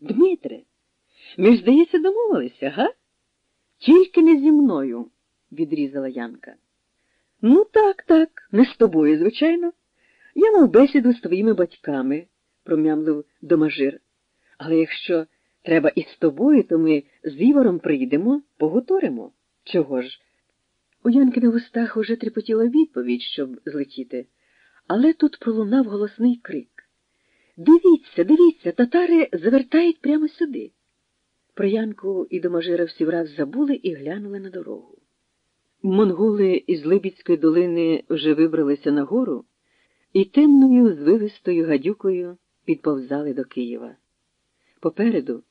Дмитре, ми ж, здається, домовилися, га? Тільки не зі мною, відрізала Янка. Ну, так, так, не з тобою, звичайно. Я мав бесіду з твоїми батьками, промямлив домажир. Але якщо треба і з тобою, то ми з Івором прийдемо, погуторимо. Чого ж? У Янки на вустах уже трепотіла відповідь, щоб злетіти, але тут пролунав голосний крик. Дивіться, дивіться, татари завертають прямо сюди. Про Янку і домажира всі враз забули і глянули на дорогу. Монголи із Либідської долини вже вибралися на гору і темною звивистою гадюкою підповзали до Києва. Попереду,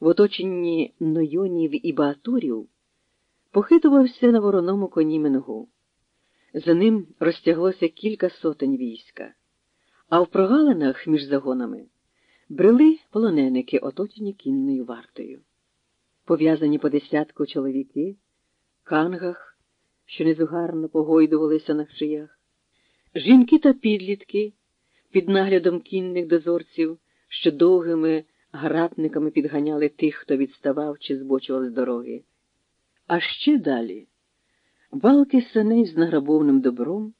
в оточенні нойонів і баатурів, похитувався на вороному коні Менгу. За ним розтяглося кілька сотень війська, а в прогалинах між загонами брели полоненики, оточені кінною вартою. Пов'язані по десятку чоловіки, кангах, що незугарно погойдувалися на шиях, жінки та підлітки під наглядом кінних дозорців, що довгими гратниками підганяли тих, хто відставав чи збочував з дороги. А ще далі валки саней з награбовним добром,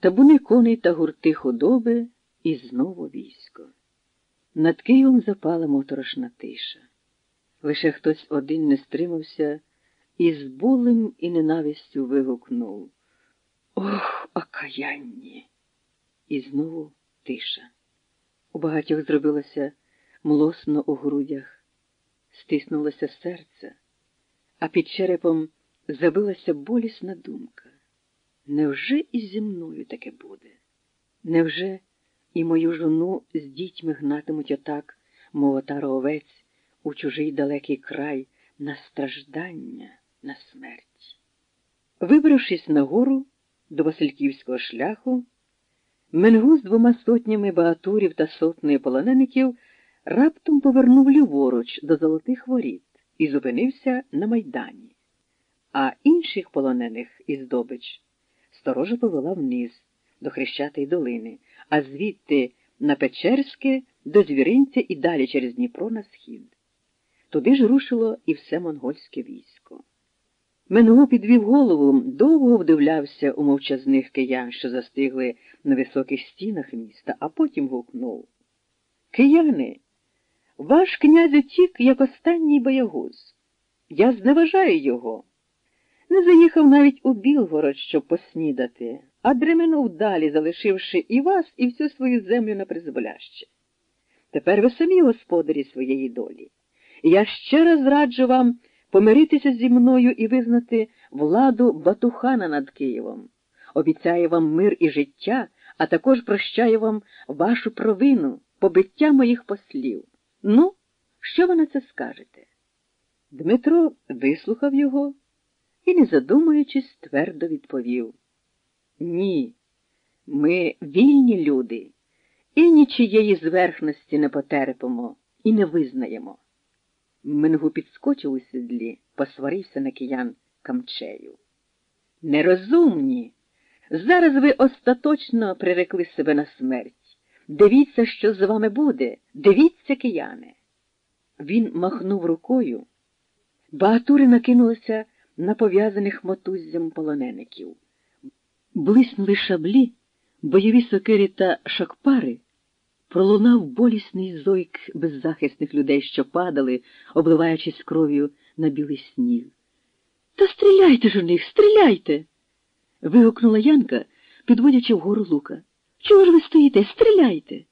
табуни коней та гурти худоби і знову військо. Над Києвом запала моторошна тиша. Лише хтось один не стримався і з болем і ненавистю вигукнув Ох, окаянні! І знову тиша. У багатьох зробилося млосно у грудях, стиснулося серце, а під черепом забилася болісна думка. Невже і зі мною таке буде? Невже і мою жону з дітьми гнатимуть отак, мов отара овець, у чужий далекий край на страждання, на смерть? Вибравшись на гору до Васильківського шляху, Менгу з двома сотнями багатурів та сотнею полонеників раптом повернув ліворуч до золотих воріт і зупинився на майдані, а інших полонених із добич сторожа повела вниз до Хрещатої долини, а звідти на Печерське до звіринця і далі через Дніпро на схід. Туди ж рушило і все монгольське військо. Менгу підвів голову, довго вдивлявся у мовчазних киян, що застигли на високих стінах міста, а потім гукнув Кияни, ваш князь утік, як останній боягуз. Я зневажаю його. Не заїхав навіть у Білгород, щоб поснідати, а дременув далі, залишивши і вас, і всю свою землю на призволяще. Тепер ви самі господарі своєї долі. Я ще раз раджу вам помиритися зі мною і визнати владу Батухана над Києвом. Обіцяє вам мир і життя, а також прощає вам вашу провину, побиття моїх послів. Ну, що ви на це скажете? Дмитро вислухав його і, не задумуючись, твердо відповів Ні, ми вільні люди і нічієї зверхності не потерпимо і не визнаємо. Менгу підскочив у сідлі, посварився на киян камчею. Нерозумні. Зараз ви остаточно прирекли себе на смерть. Дивіться, що з вами буде. Дивіться, кияне. Він махнув рукою. Багатури накинулися на пов'язаних мотуззям полонеників. Блиснули шаблі, бойові сокири та шакпари. Пролунав болісний зойк беззахисних людей, що падали, обливаючись кров'ю на білий сніг. Та стріляйте ж у них, стріляйте. вигукнула Янка, підводячи вгору лука. Чого ж ви стоїте? Стріляйте.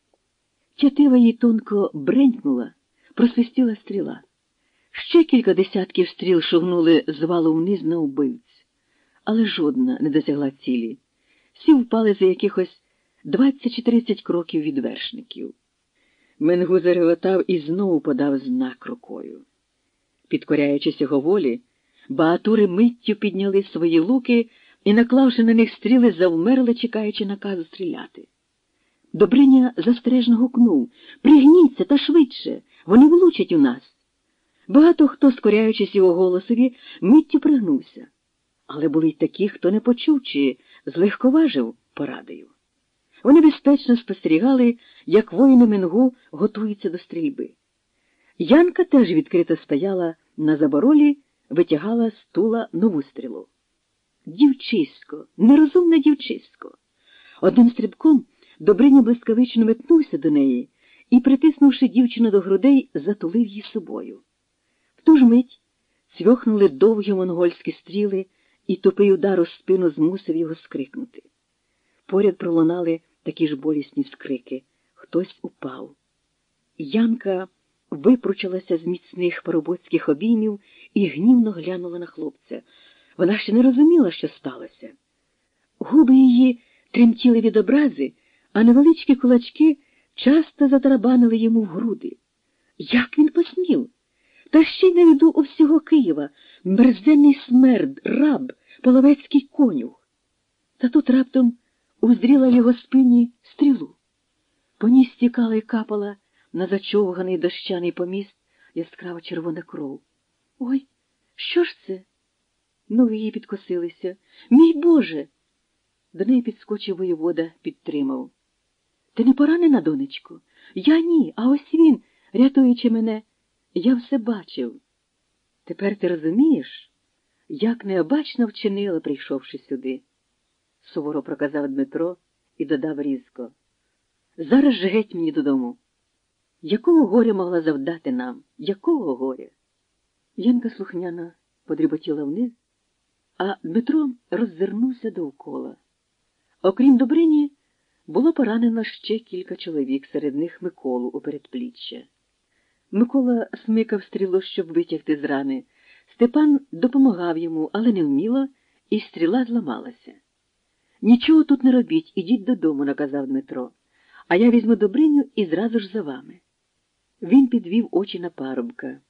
Тятива їй тонко бренькнула, просвистіла стріла. Ще кілька десятків стріл шугнули з валу вниз на убивць, але жодна не досягла цілі. Всі впали за якихось двадцять чи тридцять кроків від вершників. Менгу зареготав і знову подав знак рукою. Підкоряючись його волі, багатури миттю підняли свої луки і, наклавши на них стріли, завмерли, чекаючи наказу стріляти. Добриня застережно гукнув Пригніться та швидше, вони влучать у нас. Багато хто, скоряючись його голосові, миттю пригнувся. Але були й такі, хто не почув чи злегковажив порадою. Вони безпечно спостерігали, як воїни Менгу готуються до стрільби. Янка теж відкрито стояла на заборолі, витягала з тула нову стрілу. Дівчисько, нерозумне дівчисько. Одним стрибком Добриня блискавично метнувся до неї і, притиснувши дівчину до грудей, затулив її собою. В ту ж мить цвьохнули довгі монгольські стріли, і тупий удар у спину змусив його скрикнути. Поряд пролунали такі ж болісні скрики. Хтось упав. Янка випручалася з міцних парубоцьких обіймів і гнівно глянула на хлопця. Вона ще не розуміла, що сталося. Губи її тремтіли від образи, а невеличкі кулачки часто затарабанили йому в груди. Як він посмів? Та ще й на віду у всього Києва мерзенний смерд, раб, половецький конюх. Та тут раптом уздріла в його спині стрілу. По ній стікала і капала на зачовганий дощаний поміст яскрава червона кров. Ой, що ж це? Ноги її підкосилися. Мій Боже. До неї підскочив воєвода, підтримав. Ти не поранена, донечко? Я ні, а ось він, рятуючи мене, я все бачив. Тепер ти розумієш, як необачно вчинила, прийшовши сюди, суворо проказав Дмитро і додав різко. Зараз же геть мені додому. Якого горя могла завдати нам? Якого горя? Янка слухняна подріботіла вниз, а Дмитро роззирнувся довкола. Окрім Добрині, було поранено ще кілька чоловік, серед них Миколу у передпліччя. Микола смикав стріло, щоб витягти з рани. Степан допомагав йому, але не вміло, і стріла зламалася. Нічого тут не робіть, ідіть додому, наказав Дмитро, а я візьму Добриню і зразу ж за вами. Він підвів очі на парубка.